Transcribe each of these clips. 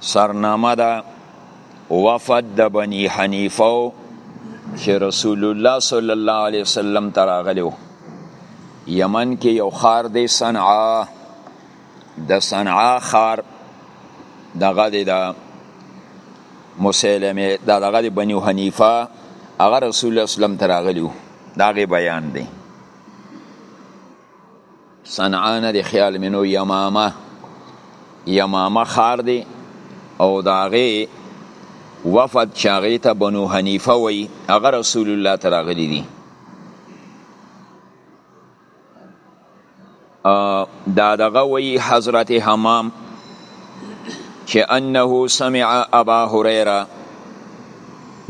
سرنامه ده وفد د بنی حنیفه چې رسول الله صلی الله علیه وسلم ته راغلی یمن کې یو ښار دی صنعا د صنعا ښار دغه دی د مسلمه د دغه دی بنی حنیفه هغه رسول الله صلی الله علیه وسلم ته راغلی دا غي بیان دی صنعا نه دی خیال مې نو یمامه یمامه ښار دی او د هغې وفد چې هغې ته بنو حنیفه وایي هغه رسول الله ته راغلي دي دا دغه وایي حضرت حمام چې انه سمع ابا هریره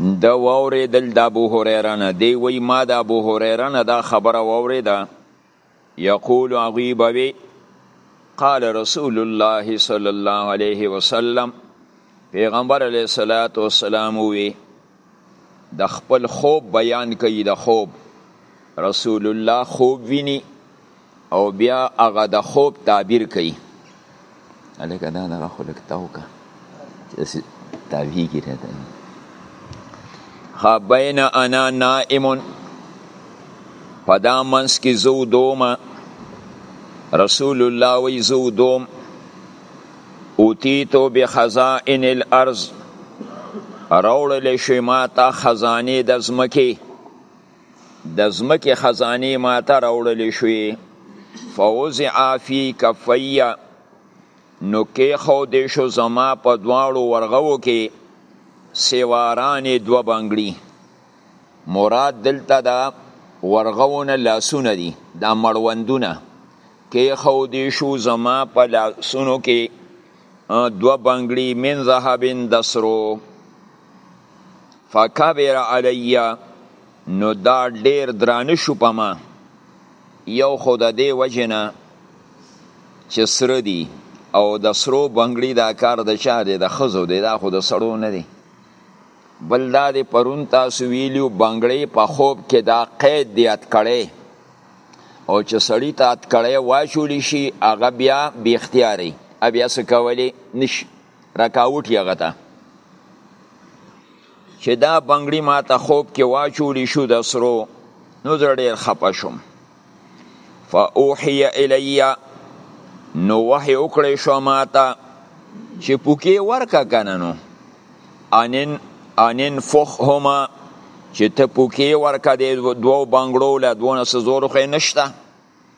د واورې دل د ابو هریره نه دی وی ما د ابو هریره نه دا خبره واورې ده یقول هغوی به وي قال رسول الله صلی الله علیه وسلم پیغمبر علیه الصلاۃ والسلام وی د خپل خوب بیان کوي د خوب رسول الله خوب ویني او بیا هغه د خوب تعبیر کوي الکه دا دغه خو لږ تاو که چې داسې تاویږي راته ښه بین انا نائمون په دا منځ کې زه ودومه رسول الله وی زه ودوم اوتیتو بخزائن الارض راوړل شوی ما ته خزانې د ځمکې د ځمکې خزانې ماته راوړل شوې فوزعا فی کفیه نو کې خو دې شو زما په دواړو ورغو کې سیواران دو بنگړي مراد دلته دا ورغونه لاسونه دي دا مړوندونه کې خو دې شو زما په لاسونو کې دو بنگړي من ذهبن دسرو فکبر علی نو دا ډیر درانه شو په ما یو خو د دې وجه نه چې سره دي او د سرو بنګړي دا کار د چا دی د ښځو دی دا خو د سړو نه دی بل دا دی پرون تاسو ویلي بنګړی په خوب کې دا قید دی اتکړی او چې سړی ته اتکړی واچولی شي هغه بیا بې اختیاري بیا څه کولی نشي رکاوټ یې هغه ته چې دا بنګړي ما ته خوب کې واچولی شو د سرو نو زه ډېر خپه شوم فاوحی الی نو وحی وکړی شو ما ته چې پوکې ورکه کنه نو انن انن فخهما چې ته پوکې ورکه د دوو بنګړو له دوه سزور خو نشته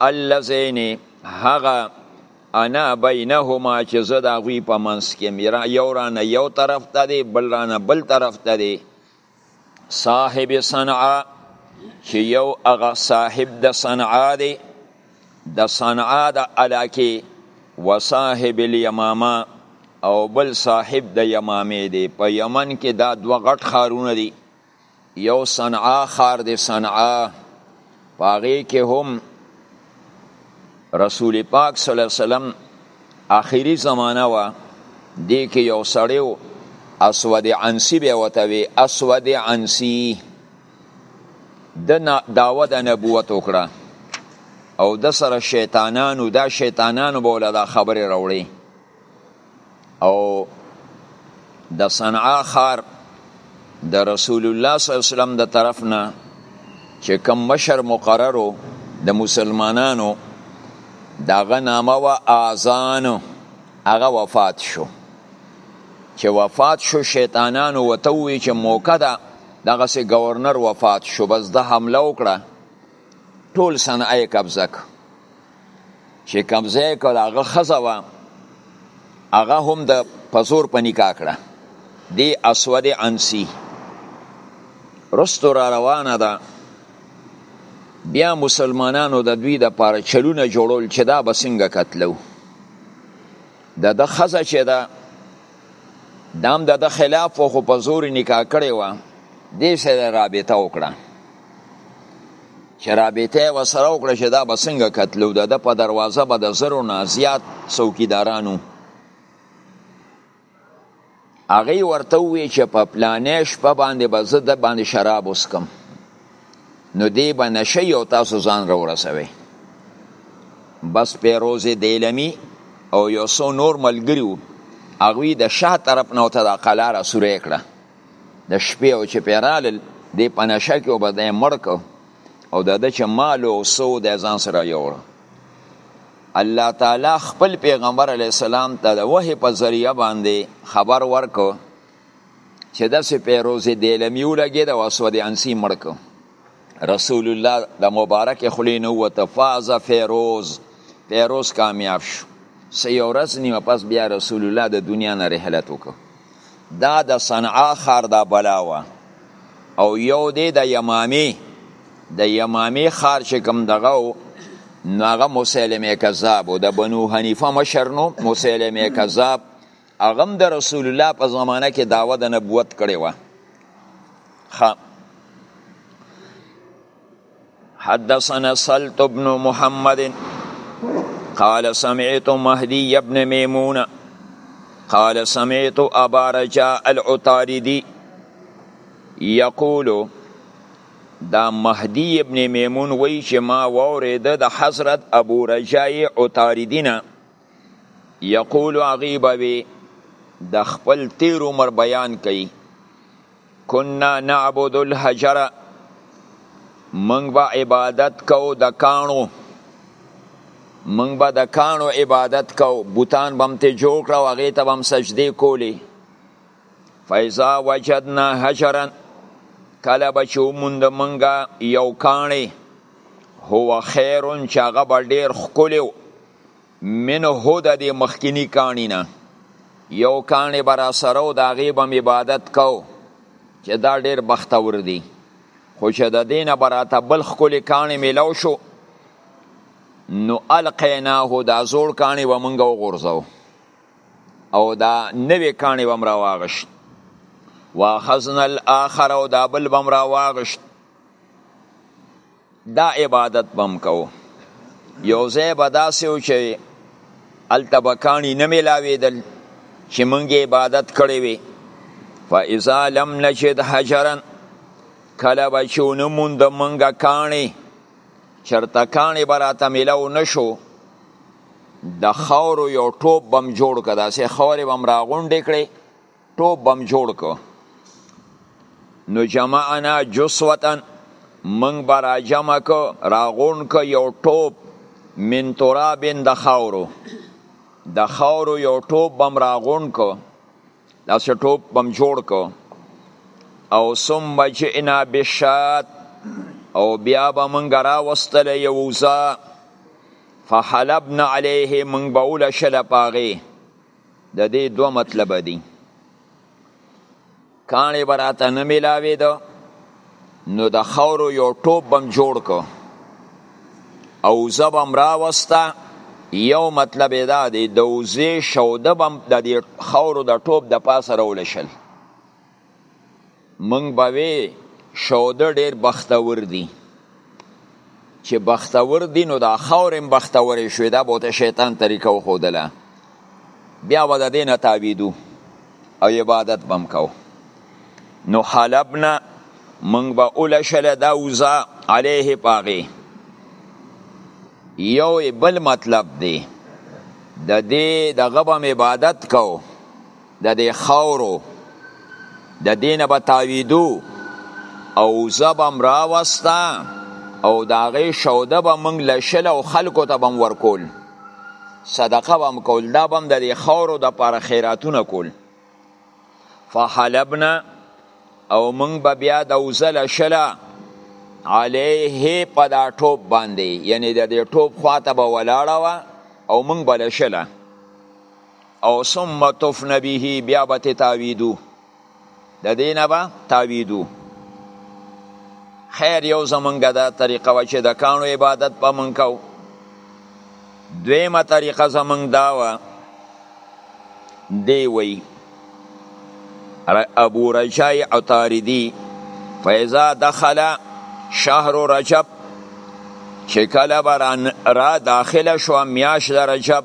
الذین هغه انا بینهما چې زه د هغوی په منځ کې یم یو رانه یو طرف ته دی بل رانه بل طرف ته دی صاحب صنعا چې یو هغه صاحب د صنعا دی د صنعا د علاقې و صاحب الیمامه او بل صاحب د یمامې دی په یمن کې دا دوه غټ ښارونه دي یو صنعا خار دی صنعا پاغې کې هم رسول پاک صلی الله علیه وسلم آخري زمانہ وا دی کې یو سړی اسود عنسی به وته وی اسود عنسی د داوه د نبوت وکړه او د سره شیطانانو دا شیطانانو بوله دا خبره راوړي او د صنعا خار د رسول الله صلی الله علیه وسلم د طرف نه چې کوم مشر مقررو د مسلمانانو داغه نامه و اذان هغه وفات شو چې وفات شو شیطانانو وته وی چې موقع ده دغه سي گورنر وفات شو بس د حمله وکړه ټول صنعای قبضه ک چې کوم ځای کې د هغه ښځه وه هغه هم د په زور په نکاح کړه دی اسود انسی رستو را روانه ده بیا مسلمانانو د دوی د پاره چلونه جوړول چې دا به څنګه قتلو د د ښځه چې ده دام د ده خلاف و خو په زور نکاح کړی و دې سره رابطه وکړه چې رابطه و سره وکړه چې دا به څنګه قتلو د ده په دروازه به د زرو نه زیات څوکیدارانو هغه ورته وی چې په پلانې شپه باندې به زه د باندې شراب وسکم نو دی به نشي او تاسو ځان را ورسوي بس پیروز دیلمی او یو څو نور ملګری وو هغوی د شا طرف نه ورته د قلا را سوری کړه د شپې او چې پیرالل دی په نشه کې وبه دی مړ کو او د ده چې مال او سو د ځان سره یوړ الله تعالی خپل پیغمبر علی السلام ته د وحی په ذریعہ باندې خبر ورکو چې داسې پیروز دیلمی ولګېد او اسود انسی مړ کړ رسول الله د مبارک خولې نه ووته فاز فیروز فیروز کامیاب شو سه یو ورځ نیمه پس بیا رسول الله د دنیا نه رحلت وکړ دا د صنعا ښار دا بلا وه او یو دی د یمامې د یمامې ښار چې کوم دغه و نو هغه مسلمه کذاب و د بنو حنیفه مشر نو مسلمه کذاب هغه هم د رسول الله په زمانه کې دعوه د نبوت کړې وه خ حدثنا سلط بن محمد قال سمعت مهدي ابن ميمون قال سمعت أبا رجاء العطاردي يقول دا مهدي ابن ميمون وی چې ما وورید د حضرت ابو رجاء عطاردی نه یقول هغوی به وي د خپل تیر عمر بیان کوي کنا نعبد الحجر موږ به عبادت کوو د کاڼو موږ به د کاڼو عبادت کوو بوتان به هم ته جوړ کړه او هغې ته به هم سجدې کولې فیضا وجدنا حجرا کله به چې وموند موږ یو کاڼی هو خیرون چې هغه به ډېر ښکلی منه د دې مخکیني کاڼي نه یو کاڼی به راسره و د هغې به مې عبادت کو چې دا ډېر بختور دی خو چې د دې نه به راته بل ښکلی کاڼی میلاو شو نو القیناه دا زوړ کاڼی به مونږ وغورځو او دا نوې کاڼی به هم راواغشت واخذنا الاخر او دا بل به هم راواغشت دا عبادت به هم کوو یو ځای به داسې و چې هلته به کاڼي نه میلاوېدل چې موږ عبادت کړی وي فاذا لم نجد حجرا کله به چې ونه موند موږ کاڼي چرته کاڼي به راته میلاو نه شو د خاورو یو ټوپ بم جوړ که داسې خاورې بم راغونډې کړې ټوپ بم جوړ کو نو جمعنا جسوتن منګ به را جمع کو را غون کو یو ټوپ من ترابن د خاورو د خاورو یو ټوپ بم را غون کو داسې ټوپ بم جوړ کو او ثم جئنا بشات او بیا به مونږ راوستل یو وزه فحلبنا علیه مونږ به وله شله په هغې د دې دوه مطلب دي کاڼې به راته نه میلاوېده نو د خاورو یو ټوپ بم جوړ کو او زه بم راوسته یو مطلب دا دی د وزې شوده بم د دې خاورو د ټوپ د پاسه راولشل مونږ به وی شوده ډیر بختور دی چې بختور دی نو دا خورم بختورې شوې دا بوته شیطان طریقه وخودله بیا به د دینه تاویدو او عبادت بم کو نو حلبنا مونږ به اول شل دا وزا علیه پاغي یو بل مطلب دی د دې د غبم عبادت کو د دې خاورو د دینه به تاویدو او زبم راوستا او دا غي شوده به موږ لشل او خلکو ته بم ورکول صدقه بم کول دا بم د دې خاورو د پر خیراتونه کول فحلبنا او موږ به بیا د وزل شلا علیه په دا ټوب باندې یعنی د دې ټوب خواته به ولاړه او موږ بل شلا او ثم تفن به بیا به تاویدو د دینه به تاویدو خیر یو زمونږ دا طریقه و چې د کانو عبادت به مونږ کو دویمه طریقه زمونږ دا و دی وی ابو رجای عطاردی فیضا دخل شهر رجب چې کله به را داخله شو میاش د رجب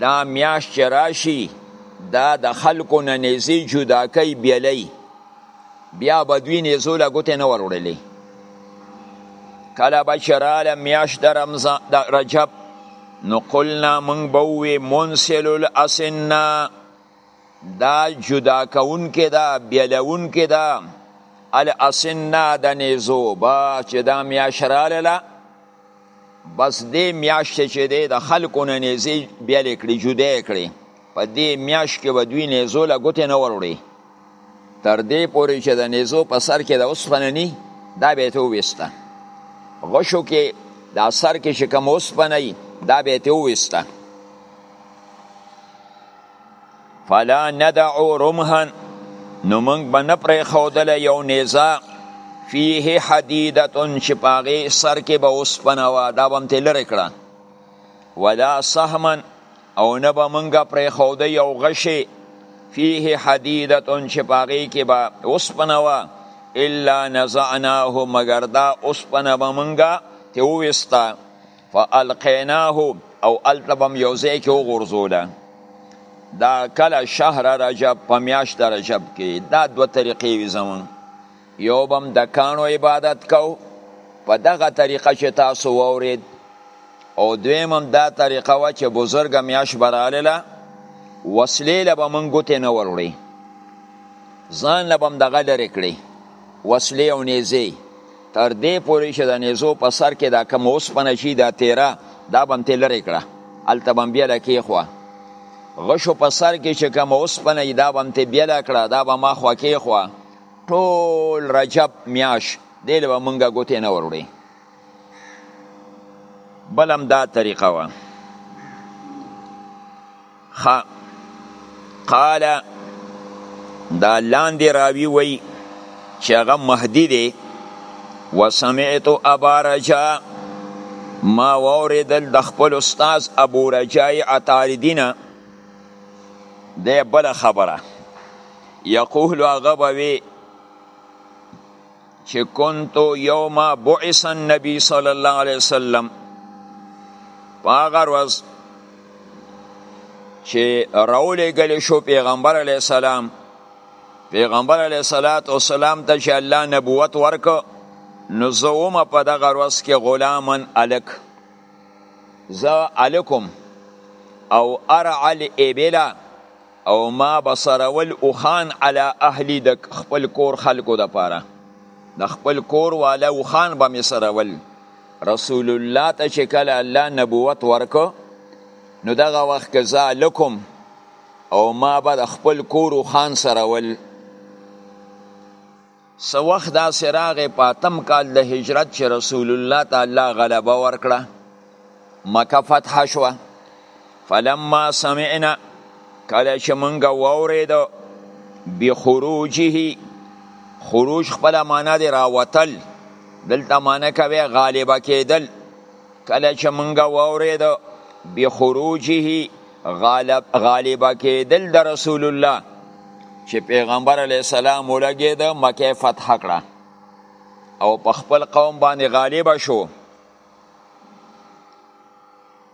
دا میاش چې راشي دا د خلکو نه نیزې جدا کوي بیلوي بیا به دوی نیزو له ګوتې نه وروړلې کله به چې راله میاشت د رمضان د رجب نو قلنا موږ به ووې منسل الاسنه دا جدا کوونکې ده بیلوونکې ده الاسنه د نیزو به چې دا میاشت راله بس دې میاشت چې دی د خلکو نه نیزې بیلې کړې جدا کړې په دې میاشت کې به دوی نیزو له ګوتې نه وروړي تر دې پورې چې د نیزو په سر کې د اوسپنه نی دا به ته وویسته غشو کې دا سر کې چې کوم اوسپنه دا به ته وویسته فلا ندعو رمحا نو موږ به نه پرې خودل یو نیزه فيه حدیده چې پاغه سر کې به اوسپنه وا دا بم ته لری کړه ولا سهما او نه به موږ پرې خود یو غشي فيه حدیده چې پاغه کې به اوسپنه وا الا نزعناه مگر دا اوسپنه به موږ ته وستا فالقیناه او الته بم یو ځای کې وغورځوله دا کله شهر رجب په میاشت رجب کې دا دوه طریقې وي زمون یو بم د کانو عبادت کو په دغه طریقه چې تاسو وورید او دویم هم دا طریقه و چې بزرګ میاش براله وسلې له به مونږ ګوتې نه وروړي ځان له به هم دغه لرې کړي وسلې او نیزې تر دې پورې چې د نیزو په سر کې دا کوم اوسپنه شي دا تیره دا به هم ترې لرې کړه هلته به هم بیله کېښوه غشو په سر کې چې کوم اوسپنه وي دا به هم ترې بیله کړه دا به ما خوا کېښوه ټول رجب میاش دې له به مونږ ګوتې نه وروړي بل هم دا طریقه وه خا قال دا لاندې راوی وی چې هغه مهدی دی وسمعت ابا رجا ما ووریدل د خپل استاد ابو رجای عطاردینه د بل خبره یقول هغه به وی چې كنت يوم بعث النبي صلى الله عليه وسلم پاغه ورځ چې راولېږل شو پیغمبر علی السلام پیغمبر علی صلوات و سلام ته چې الله نبوت ورک نو زوم په دغه ورځ کې غلامن الک ز الکم او ارعل ابلا او ما به سرول اوښان علی اهلی د خپل کور خلکو دپاره د خپل کور والا اوښان به مې سرول رسول الله ته چې کله الله نبوت ورکو نو دغه وخت که زه لکم او ما به د خپل کور خان سره ول څه وخت داسې راغی په اتم کال د هجرت چې رسول الله ته الله غلبه ورکړه مکه فتح شوه فلما سمعنا کله چې مونږ واورېدو بخروجه خروج خپل معنا دی راوتل دلته معنا کوي غالبه کېدل کله چې مونږ واورېدو بخروجه غالب غالب کېدل د رسول الله چې پیغمبر علی السلام ولګید مکه فتح کړه او په خپل قوم باندې غالب شو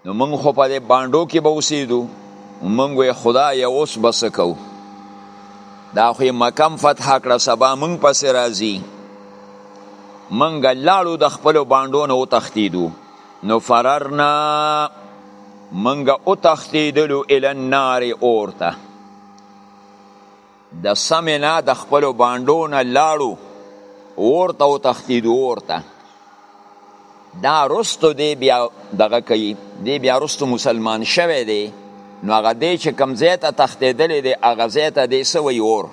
نو موږ خو په دې باندو کې به اوسېدو موږ وې خدای اوس بس کو دا خو مکم فتح کړه سبا موږ پسې راځي موږ لاړو د خپل باندو نه وتښتېدو نو فررنا منګه او تختیدلو ال النار اورته د سمنا د خپل باندونه لاړو اورته او تختیدو اورته دا رستو دی بیا دغه کوي دی بیا رستو مسلمان شوه دی نو هغه دی چې کم زیته تختیدلې دی هغه زیته دی سوی اور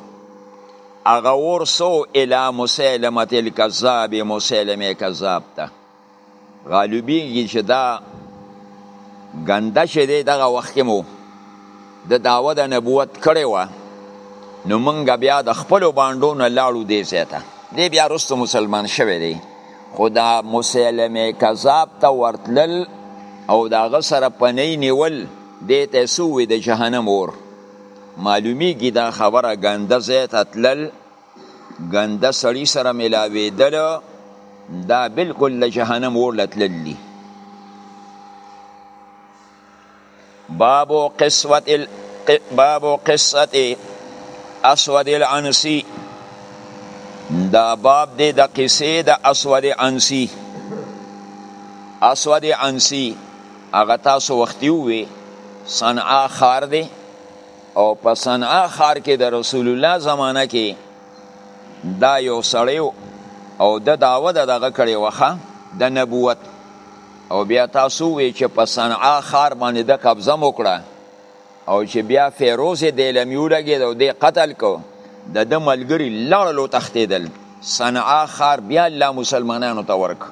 هغه اور سو الی مسلمه الکذاب مسلمه کذاب ته غالبیږي چې دا ګنده چې دی دغه وخت کې مو د دعوه د نبوت کړې وه نو مونږ بیا د خپلو بانډو نه لاړو دې ځای ته دی بیا وروسته مسلمان شوی دی خو دا مسلمه کذاب ته ورتلل او د هغه سره پنۍ نیول دې ته سوې د جهنم اور معلومیږي دا خبره ګنده ځای ته تلل ګنده سړی سره ملاویدل دا بالکل د جهنم اور لتلل دي باب قصوت ال... باب قصت اسود العنسی دا باب دی د قصې د اسود عنسی اسود عنسی هغه تاسو وختي وي صنعا خار دی او په صنعا ښار کې د رسول الله زمانه کې دا یو سړی او د داوه د دغه کړی وخه د نبوت او بیا تاسو وی چې په صنعا ښار باندې د قبضه وکړه او چې بیا فیروز د لمیو لګي او د قتل کو د د ملګری لړلو تختیدل صنعا ښار بیا الله مسلمانانو ته ورک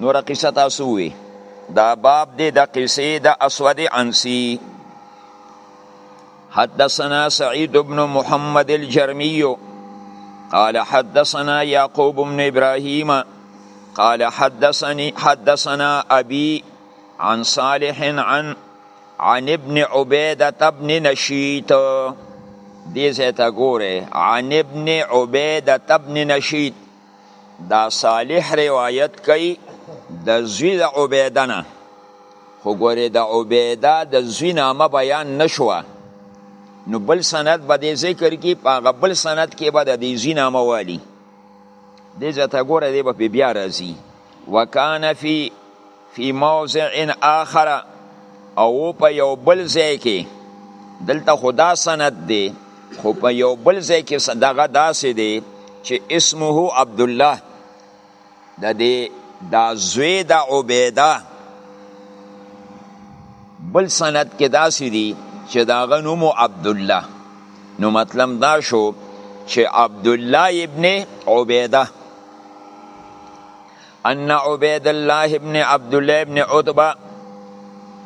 نور قصه تاسو وی دا باب دی د قصې د اسود عنسی حدثنا سعيد بن محمد الجرمي قال حدثنا يعقوب بن ابراهيم قال حدثني حدثنا ابي عن صالح عن عن ابن عبيدة بن نشيط دي زيتا غوري عن ابن عبيدة بن نشيط دا صالح روایت کوي د زوی د عبیده نه خو ګورې د عبیده د زوی نامه بیان نشوه نو بل سند به دې ذکر کی په هغه بل سند کې به د دې زوی نامه والی دې ځای ته ګوره دې به بیا راځي وکانه فی فی موضع آخر او په یو بل ځای کې دلته خدا سند دی خو په یو بل ځای کې دغه داسې دی چې اسمه عبد الله د دې دا زوی د عبیده بل سند کې داسې دی چې داغه نوم عبد الله نو مطلب دا شو چې عبد الله ابن عبیده ان عبید الله ابن عبد الله ابن عتبه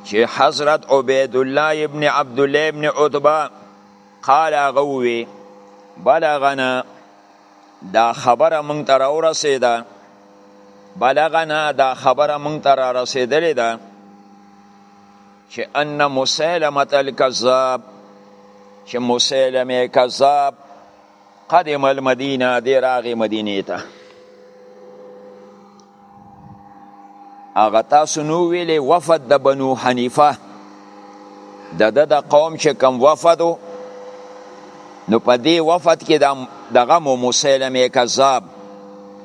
چې حضرت عبید الله ابن عبد الله ابن عتبه قال غوي بلغنا دا خبره مونږ ته راورسېده بلغنا دا خبره مونږ ته را رسېدلې ده چې ان مسلمه الکذاب چې مسلمه کذاب قدم المدینه دی راغی مدینه ته هغه تاسو نو ویلې وفد د بنو حنیفه د د د قوم چې کم وفدو نو په دې وفد کې د دغه مو مسلمه کذاب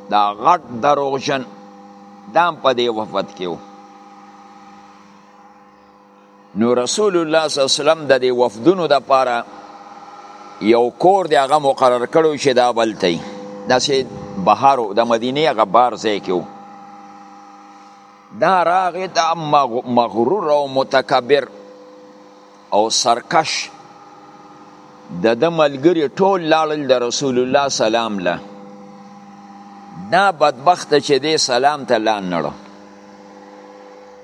دا غټ دروغجن دام په دې وفد کې نو رسول الله صلی الله علیه وسلم د دې وفدونو د پاره یو کور دی هغه مقرر کړو چې دا بلته داسې بهارو د مدینه هغه بار ځای کې دا راغې دا مغرور او متکبر او سرکش د د ملګری ټول لاړل د رسول الله سلام له دا بدبخت چې دی سلام ته لان نړو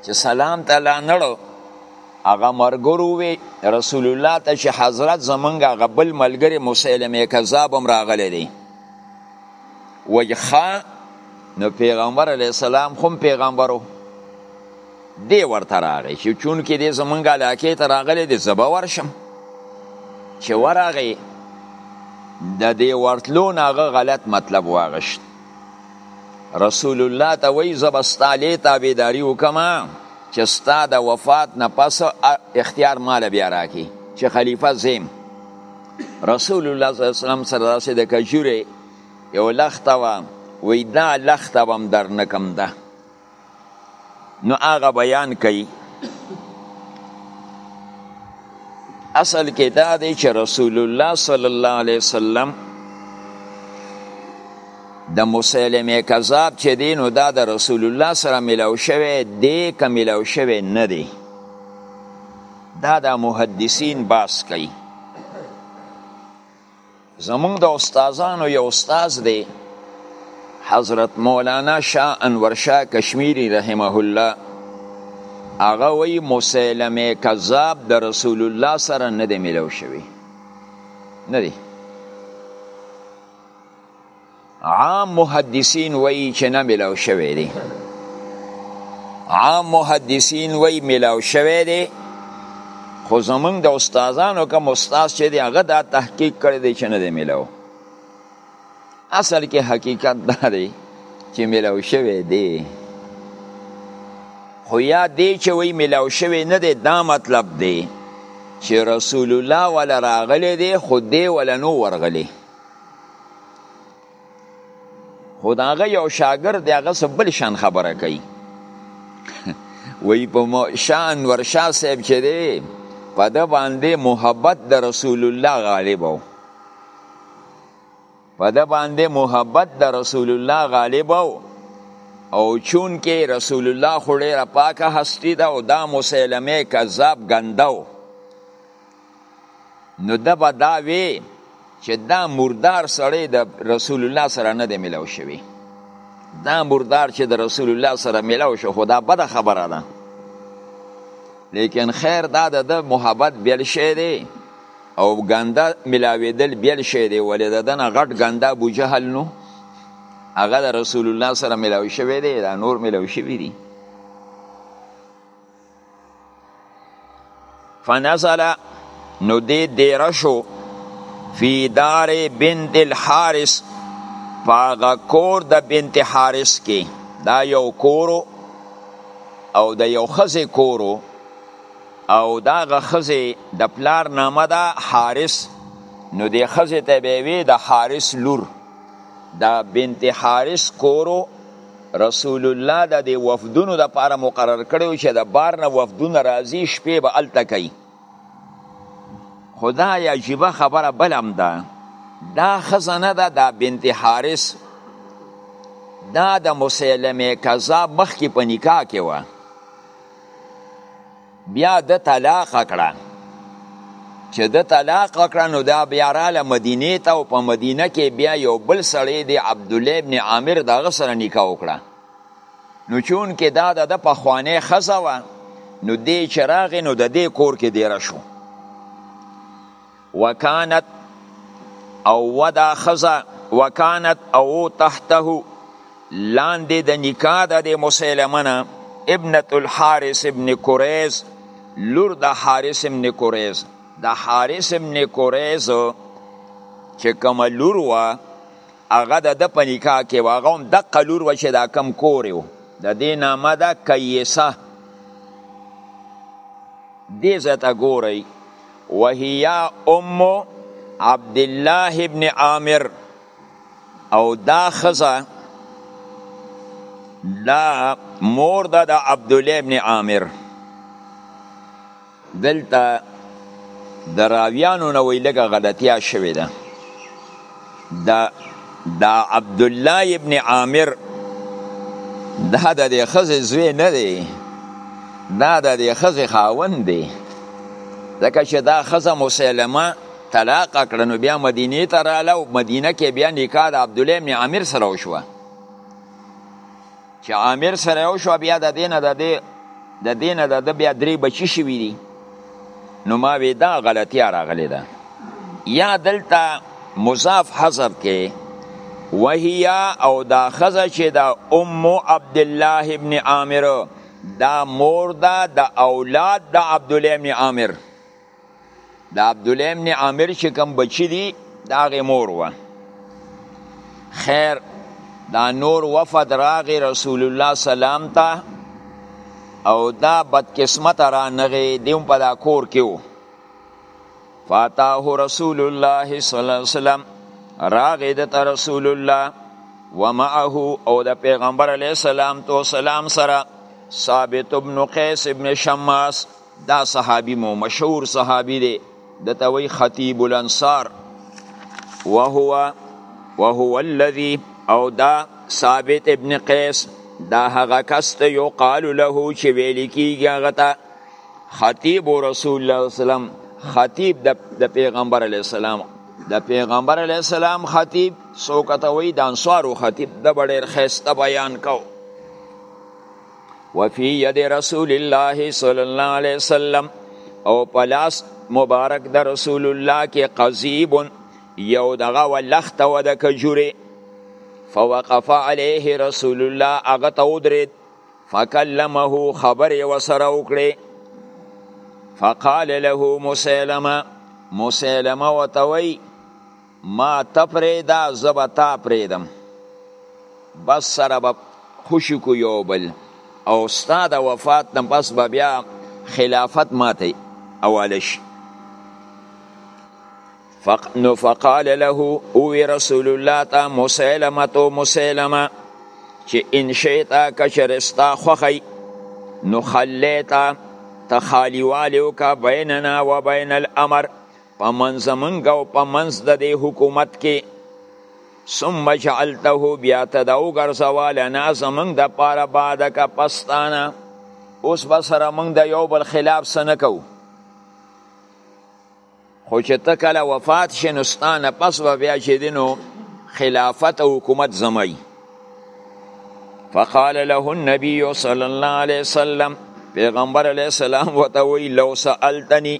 چې سلام ته لا نړو هغه مرګرو وی رسول الله ته چې حضرت زمونږ هغه بل ملګری مسلمه کذاب هم راغلی دی وجخا نو پیغمبر علی السلام هم پیغمبرو دی ورته راغی چې چون کې دی زمونږ علاقه ته راغلی دی زبا ورشم چې ورغی د دې ورتلو نه غلط مطلب واغشت رسول الله ته وایي زه به ستا لې تابعداري وکړم چې ستا د وفات نه پس اختیار مال بیا راکې چې خلیفه زیم رسول الله صلی الله علیه وسلم سره داسې د کجورې یو لخته وه وایي دا لخته به هم در نکم ده نو هغه بیان کوي اصل کې دا دی چې رسول الله صلی الله علیه وسلم د مسلمه کذاب چې دی نو دا د رسول الله سره ملاو شوی دی که ملاو شوی نه دی دا د محدثین باس کوي زمونږ د استادانو یو استاد دی حضرت مولانا شاه انور شاه کشمیری رحمه الله هغه وی مسلمه کذاب د رسول الله سره نه دی ملو شوی نه دی عام محدثین وایي چې نه ملاو شوی دی عام محدثین وایي ملاو شوی دی خو زمونږ د استادانو کوم استاد چې دی هغه دا تحقیق کړی دی چې نه دی ملاو اصل کې حقیقت دا دی چې ملاو شوی دی خو یا دی چې وایي ملاو شوی نه دی دا مطلب دی چې رسول الله ولا راغلی دی خو دی ولا نو ورغلی خو د هغه یو شاګرد دی هغه څه بل شان خبره کوي وایي په شاه انور شاه صاحب چې دی په ده باندې محبت د رسول الله غالب و په ده باندې محبت د رسول الله غالب و او چون کې رسول الله خو ډېره پاکه هستی ده او دا مسلمه کذاب ګنده و نو ده به دا وی چې دا مردار سړی د رسول الله سره نه دی ملاو شوی دا مردار چې د رسول الله سره ملاو شو خدا بده خبره ده لیکن خیر دا د محبت بیل شی دی او ګنده ملاویدل بیل شی دی ولې د دنه غټ ګنده ابو جهل نو هغه د رسول الله سره ملاوي شوی دی دا نور ملاوي شوی دی فنزل نو دی دیره شو فی دار بنت الحارس پاغه کور د بنت حارس کې دا یو کورو او د یو خزه کورو او دا غ خزه د پلار نامه ده حارس نو د خزه ته به وی د حارس لور دا بنت حارس کورو رسول الله د دې وفدونو د پاره مقرر کړو چې د بار نه وفدونه راځي شپې به الته کوي خدای عجیبه خبره بلم ده دا خزنه ده دا بنت حارث دا د مسلمه کذاب مخکې په نکاح کې و بیا د طلاق کړه چې د طلاق کړه نو دا بیا رااله مدینه ته او په مدینه کې بیا یو بل سړی دی عبد الله ابن عامر دا غسر نکاح وکړه نو چون کې دا د په خوانه خزه و نو دې چراغ نو د دې کور کې دی را شو وکانت او ودا خزا وکانت او تحته لاندې د نکاح د مسلمانه ابنه الحارث ابن قریز لور د حارث ابن قریز د حارث ابن قریز چې کوم لور و هغه د د په نکاح کې و هغه هم دقه لور و چې دا کم کور و د دې نامه ده کیسه دې ځای ته ګورئ وهي ام عبد الله ابن عامر او دا خزه دا مور ده د عبد الله ابن عامر دلته دراویانو نه ویلګه غلطیا شوې ده دا دا عبد الله ابن عامر دا د دې خزې زوی نه دی دا د دې خزې خاوند دی ځکه چې دا خزه مسلمه طلاق کړه نو بیا مدینه ته رااله او مدینه کې بیا نکاح د عبد الله ابن عامر سره وشوه چې عامر سره یو شو بیا د دینه د دې د دینه د بیا درې بچی شوی دي نو ما وی دا غلطی راغلی ده یا دلته مضاف حذف کې وهیا او دا خزه چې دا ام عبد الله ابن عامر دا مور دا د اولاد د عبد الله ابن عامر د عبدالله ابن عامر چې کوم بچی دی د هغې مور وه خیر دا نور وفد راغی رسول الله سلام ته او دا بدقسمت را نغی دیم په دا کور کې و فاتاه رسول الله صلی الله علیه وسلم راغی د رسول الله ومعه او د پیغمبر علیه السلام تو سلام سره ثابت ابن قیس ابن شماس دا صحابي مو مشهور صحابي دی دته وی خطیب الانصار وهو وهو الذي او دا ثابت ابن قیس دا هغه کس ته یو قال له چې ویل کیږي هغه ته خطیب رسول الله وسلم خطیب د پیغمبر علی السلام د پیغمبر علی السلام خطیب سوکته وی د انصارو خطیب د ډیر خسته بیان کو وفي يد رسول الله صلی الله علیه وسلم او پلاس مبارک د رسول الله کې قضیب یو دغه ولخت و د کجوره فوقف عليه رسول الله هغه ته ودرید فکلمه خبر وسره وکړي فقال له مسلمه مسلمه وتوي ما ته پرېږده زه به تا پرېږدم بس سره به خوشي کو یو بل او ستا د وفات نه پس به بیا خلافت ماته حواله شي فق نو فقال له او رسول الله تا مسلمه تو مسلمه چې ان شیطا کشرستا خوخی نو خلیتا تخالیوالیو کا بیننا و بین الامر په منځ منګ او په منځ د دې حکومت کې ثم جعلته بیا ته دا وګرځوا لنا زمونږ د پاره بعد که پستانه اوس به سره مونږ د یو بل خلاف څه نه کوو خو چې ته کله وفات شې نو ستا نه پس به بیا چې دی نو خلافت او حکومت زموي فقال له النبي صلى الله عليه وسلم پیغمبر علیه السلام وته وی لو سألتنی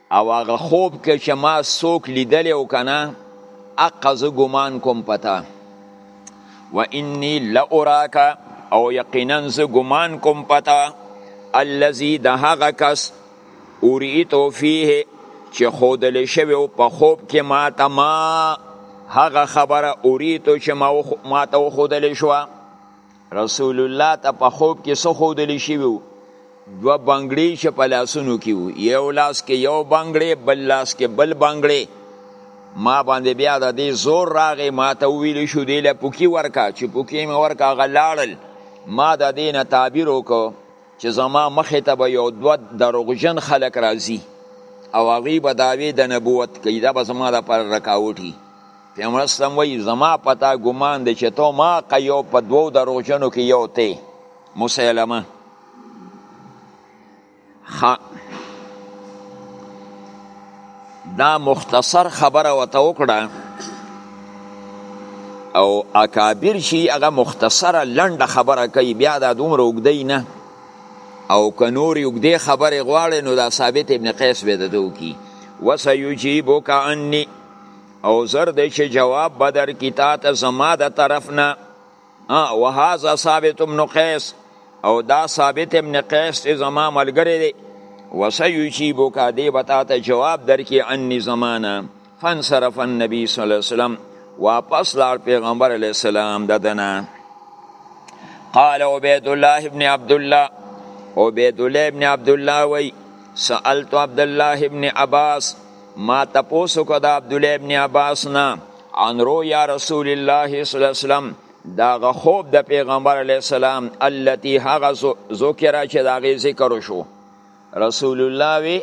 او هغه خوب کې چې ما څوک لیدلی او کنه اقا زه ګمان کوم پتا و انی لاراک او یقینا زه ګمان کوم پتا الذي د هغه کس اوریتو فيه چې خودل شوی او په خوب کې ما ته ما هغه خبره اوریتو چې ما ما ته خودل شو رسول الله ته په خوب کې څه ښودل شوي وو دوه بنګړي چې په لاسونو کې وو یو لاس کې یو بنګړی بل لاس کې بل بنګړی ما باندې بیا د دې زور راغی ما ته وویل شو دی له پوکي ورکا چې پوکي مې ورکا هغه لاړل ما د دې نه تعبیر وکړو چې زما مخې ته به یو دوه دروغجن خلک راځي او هغوی به دعوې د نبوت کوي دا به زما لپاره رکاوټي پیغمبر اسلام وی زما پتا ګمان دی چې تو ما قیو په دوو دروغجنو کې یو ته مسلمه خ دا مختصر خبره وته وکړه او اکابر شي هغه مختصره لنډه خبره کوي بیا دا دومره وګدی نه او که نور وګدی خبره غواړي نو دا ثابت ابن قیس به دته وکي وسيجيبك عني او زر دی چې جواب بدر کی تا ته زما د طرف نه وهذا ثابت ابن قیس او دا ثابت ابن قیس چې زما ملګری دی وسيجيبك دی بتا ته جواب درکې انی زمانہ فانصرف النبي صلی الله علیه وسلم واپس لار پیغمبر علیه السلام ددنه قال عبید الله ابن عبد الله عبید الله ابن عبد الله وی سألت عبد الله ابن عباس ما تپوس وکړ د عبدالله ابن عباس نه عن رویا رسول الله صلی الله علیه وسلم دا غ خوب د پیغمبر علی السلام التي هغه ذکر چې دا غي ذکر شو رسول الله وی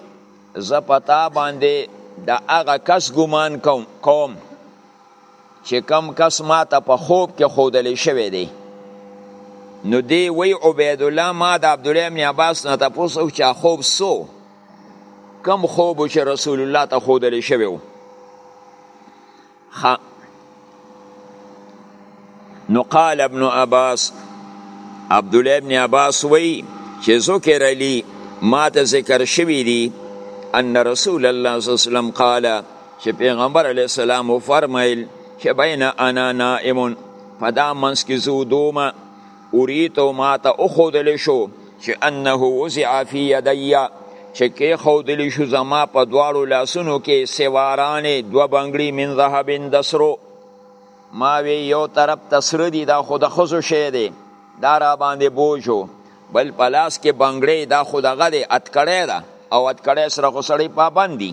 ز پتا باندې د هغه کس ګمان کوم کوم چې کم کس ما ته په خوب کې خودلې شوی دی نو دی وی عبید الله ما د عبد الله بن عباس نه تاسو چې خوب سو کم خوب چې رسول الله ته خودل شوی وو نو قال ابن عباس عبد الله ابن عباس وی چې ذکر علی ما ته ذکر شوی دی ان رسول الله صلی الله علیه وسلم قال چې پیغمبر علی السلام فرمایل چې بین انا نائم فدا منس کی زودوما اریت ماته وښودل شو چې انه وضع فی یدی چې کېښودل شو زما په دواړو لاسونو کې سوارانې دوه بنګړي من ذهب د سرو ما وی یو طرف ته سره دي دا خو د ښځو شی دی دا را باندې بوج و بل په لاس کې بنګړی دا خو دغه دی اتکړی ده او اتکړی سره خو سړی پابند دي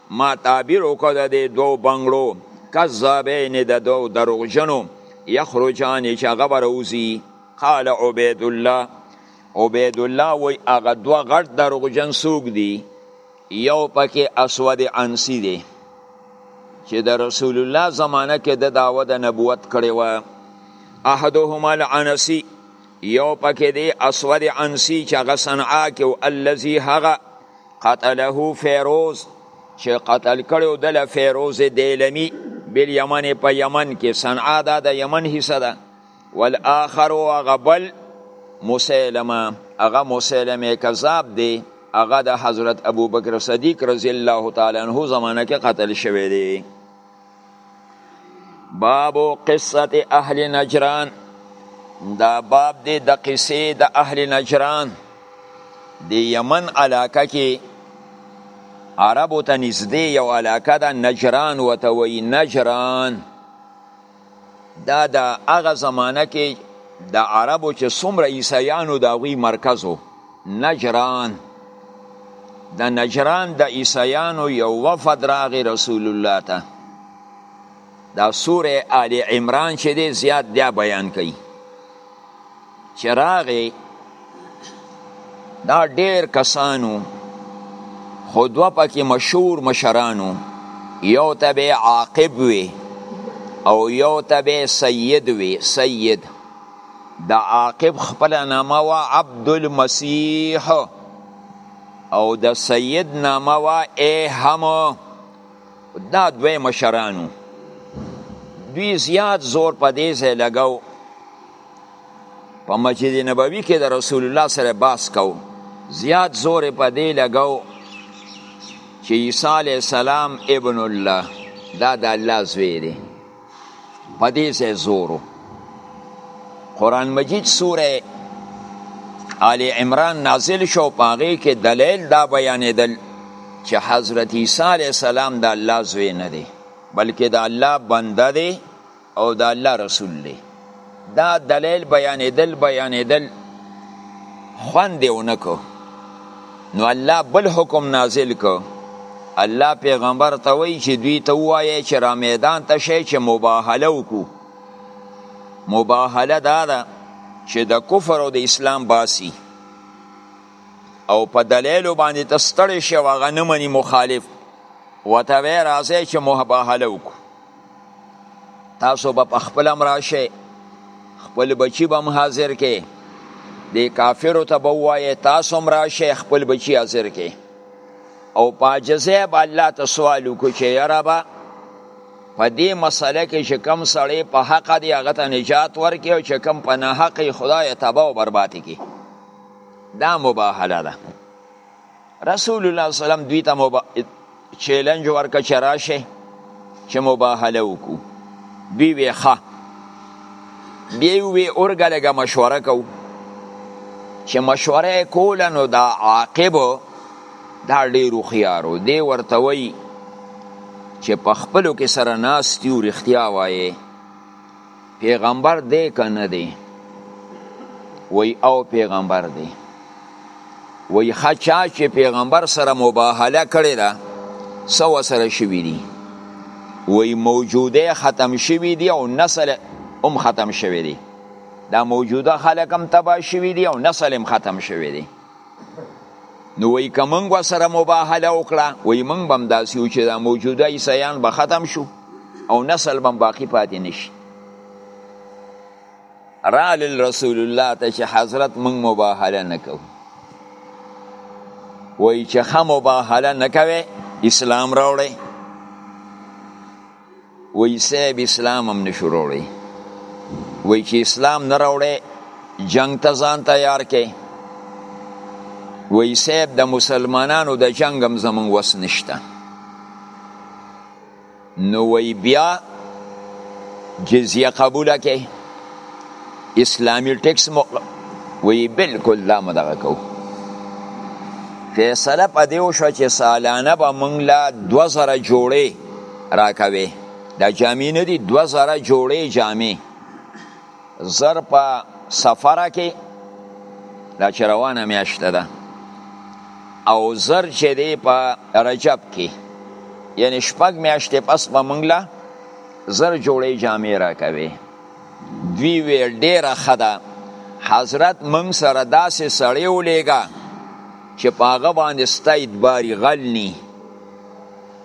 ما تعبیر وکړ د دې دوو بنګړو کذابین د دوو دروغجنو یخرجان چې هغه به راوځي قال عبید الله عبید الله وایي هغه دوه غټ دروغجن څوک دي یو پکې اسود عنسی دی چې د رسول الله زمانه کې د دعوه د نبوت کړې وه احدهما العنسی یو پکې دی اسود انسی چې هغه صنعا کې او الذي هغه قتله فیروز چې قتل کړو د فیروز دیلمی بل یمن په یمن کې صنعا دا د یمن حصہ ده والآخر هغه بل مسلمه هغه مسلمه کذاب دی هغه د حضرت ابوبکر صدیق رضی الله تعالی عنہ زمانه کې قتل شوی دی باب قصت اهل نجران دا باب دی د قصې د اهل نجران د یمن علاقه کې عربو ته نږدې یو علاقه ده نجران وته وی نجران دا د هغه زمانه کې د عربو چې څومره عیسایانو د هغوی مرکز و نجران د نجران د عیسایانو یو وفد راغی رسول الله ته دا سوره آل عمران چې دی زیات بیا بیان کوي چې راغې دا ډیر کسانو خو دوه پکې مشهور مشرانو یو ته به عاقب وي او یو ته به سید وي سید د عاقب خپل نامه وا عبد المسیح او د سید نامه وا اهم دا دوی مشرانو دوی زیات زور په دې ځای لګاو په مسجد نبوي کې د رسول الله سره باس کو زیات زور په دې لګاو چې عیسی علی السلام ابن الله دا د الله زوی دی په دې ځای زورو قرآن مجید سوره آل عمران نازل شو پاغې کې دلیل دا بیانېدل چې حضرت عیسی علی السلام د الله زوی نه دی بلکې د الله بنده دی او د الله رسول دی دا دلیل بیانېدل بیانېدل خوند یې ونه کو نو الله بل حکم نازل کو الله پیغمبر ته وایي چې دوی ته ووایه چې را میدان ته شئ چې مباهله وکړو مباهله دا ده چې د کفر او د اسلام باسی او په دلیلو باندې ته ستړی شې او هغه نه مني مخالف ورته وایه راځئ چې مباهله وکړو تاسو به خپل هم راشه خپل بچی به هم حاضر کې د کافرو ته به وایې تاسو هم راشه خپل بچی حاضر کې او په عاجزۍ به الله ته سوال وکړو چې یا ربه په دې مسله کې چې کم سړی په حق دی هغه ته نجات ورکړي او چې کم په ناحق خدای تباه او برباد کړي دا مباهله ده رسول الله صلی الله علیه وسلم دوی ته مبا... چیلنج ورکړ چې راشه چې مباهله وکړو دوی وی ښه بیا یې وی اورګه لږه مشوره کوو چې مشوره کوله نو دا عاقب دا ډېر هوښیارو دی ورته وایي چې په خپلو کې سره ناست یو رښتیا وایې پیغمبر دی که نه دی وی او پیغمبر دی وی خچا چې پیغمبر سره مباهله کړی ده سو سره شوی دی وی موجوده ختم شوی دی او نسل هم ختم شوی دی دا موجوده خلک هم تبا شوی دی او نسل هم ختم شوی دی نو وای که موږ سره مباهله وکړه وای موږ بم داسې و چې دا موجوده عیسایان به ختم شو او نسل بم باقی پاتې نشي رال رسول الله ته چې حضرت موږ مباهله نکو وای چې خه مباهله نکوي اسلام راوړي وای صاحب اسلام هم نشو وروړي وای چې اسلام نه راوړي جنگ ته ځان تیار کې وای صاحب د مسلمانانو د جنگ هم زمون وس نشته نو وای بیا جزیه قبول کې اسلامی ټیکس مو وی بالکل دا مدغه کو فیصله په دیو شو چې سالانه به مونږ لا 2000 جوړې راکوي دا جامې نه دي دوه زره جوړې جامې زر په سفره کې دا چې روانه میاشته ده او زر چې دی په رجب کې یعنی شپږ میاشتې پس به موږ له زر جوړې جامې راکوي دوی وی ډېره ښه ده حضرت موږ سره داسې سړی ولیږه چې په هغه باندې ستا ادباري غلني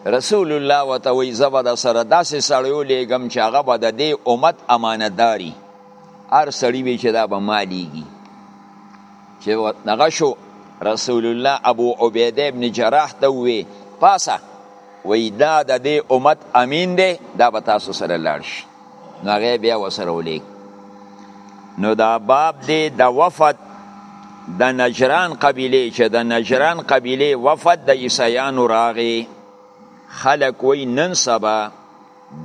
رسول الله وته وی زبا د سره داسې سړیو لیګم چې هغه به د دې امت امانتداري هر سړی وی چې دا به مالیږي چې دغه شو رسول الله ابو عبیده ابن جراح ته وی پاسه وی دا د دې امت امین دی دا به تاسو سره لاړ شي نو هغه بیا وسره ولیک نو دا باب دی د وفد د نجران قبیله چې د نجران قبیله وفد د عیسایانو راغی خلک وای نن سبا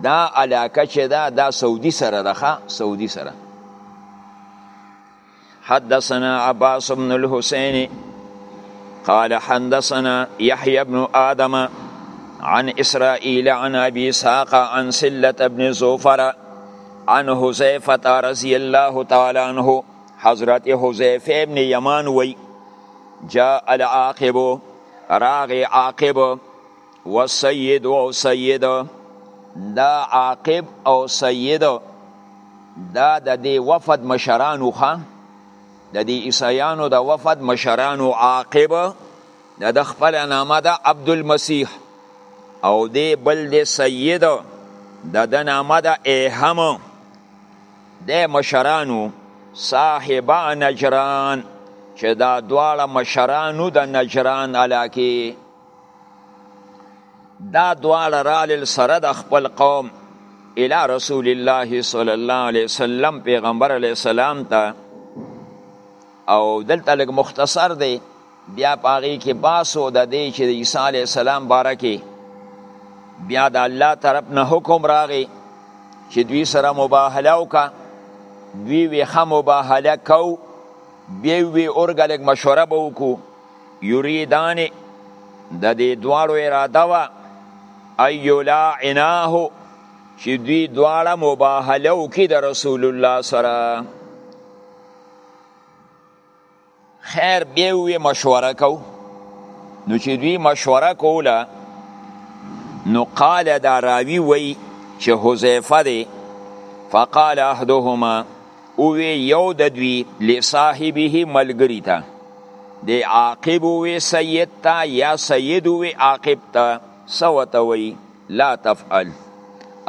دا علاقه چې دا دا سعودي سره ده سعودي سره حدثنا عباس بن الحسين قال حدثنا يحيى بن آدم عن إسرائيل عن أبي ساق عن سلة بن زوفر عن حزيفة رضي الله تعالى عنه حضرت حزيفة بن يمان وي جاء العاقب راغي عاقب و سید او سید دا عاقب او سید دا د دې وفد مشرانو خان د دې عیسایانو د وفد مشرانو عاقب د د خپل نامه د عبد المسیح او دې بل د سید د د نامه د ایهم د مشرانو صاحبا نجران چې دا دواړه مشرانو د نجران علاقه دا دواړه رالل سره د خپل قوم الى رسول الله صلی الله علیه وسلم پیغمبر علیه السلام ته او دلته لږ مختصر دی بیا پاغي کې باسو د دې چې د عیسی علی السلام باره کې بیا د الله طرف نه حکم راغی چې دوی سره مباهله وکړه دوی ویخه مباهله کو بیا وی اورګلګ مشوره به وکړو یریدان د دې دواړو اراده وه ایلاعناه چې دوی دواړه مباهله وکړي د رسول الله سره خیر بیا وی مشوره کو نو چې دوی مشوره کوله نو قال دا راوی وی چې حذیفه دی فقال احدهما اوی یو د دوی لصاحبه ملګری ته د عاقب وی سید ته یا سید وی عاقب ته سوته وی لا تفعل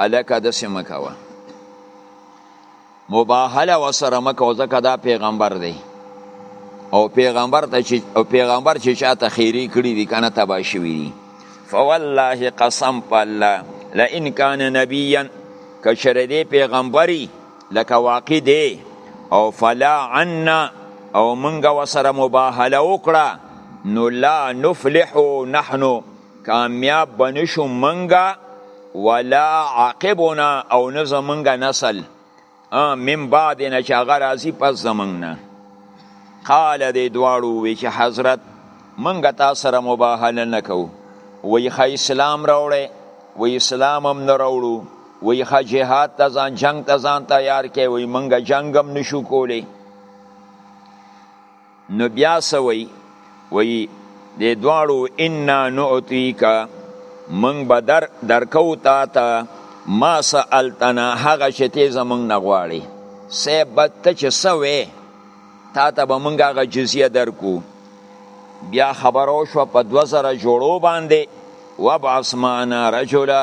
الکه د سمکوا مباهله وسره مکو ځکه دا پیغمبر دی او پیغمبر ته چې او پیغمبر چې چاته خیری کړی دی کنه تبا شوی دی فوالله قسم په الله لئن کان نبیا کشر دی پیغمبري لکه واقع دی او فلا عنا او منګه وسره مباهله وکړه نو لا نفلح نحنو کامیاب بنشو منګه ولا عاقبنا او نه زمنګه نسل من بعد نه چې هغه راځي پس زمنګ نه قال دې دواړو وی چې حضرت منګه تاسو سره مباهله نکو وی خی اسلام راوړې وی اسلام هم نه راوړو وی خا جهاد ته ځان جنگ ته ځان تیار کې وی منګه جنگم نشو کولی نو بیا سوی وی د دواړو ان نعتیک من بدر درکو تا ته ما سالتنا هغه چې ته زمنګ نه غواړي سبت ته چې سوې تا ته به مونږ هغه جزیه درکو بیا خبرو شو په 2000 جوړو باندې وبعث معنا رجلا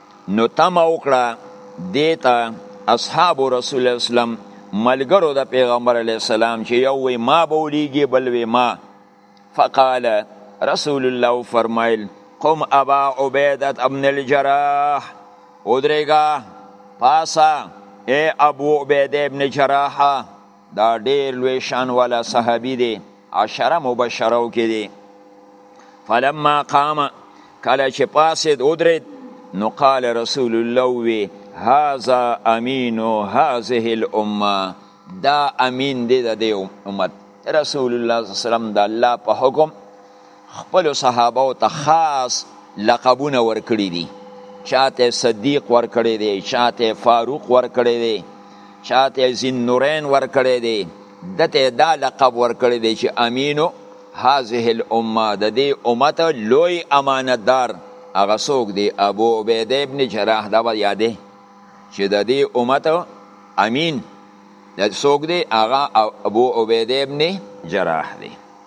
نو تمه وکړه دیتا اصحاب رسول اسلام ملګرو د پیغمبر علی السلام چې یو وی ما بولیږي بل وی ما فقال رسول الله فرمایل قم ابا عبیدت ابن الجراح ودریگا پاسا اے ابو عبیده ابن جراحه دا ډیر لوی شان والا صحابي دی عشره مبشره کې دی فلما قام کله چې پاسید ودرید نو قال رسول الله وی هاذا امین هذه الامه دا امین دی د امت رسول الله صلی الله علیه وسلم د الله په حکم خپل صحابه او ته خاص لقبونه ورکړي دي چاته صدیق ورکړي دي چاته فاروق ورکړي دي چاته زین نورین ورکړي دي دته دا لقب ورکړي دي چې امینو هذه الامه د دې امت لوی امانتدار هغه څوک دی ابو عبیده ابن جراح دا به یادې چې د دې امت امین د څوک دی هغه ابو عبیده ابن جراح دی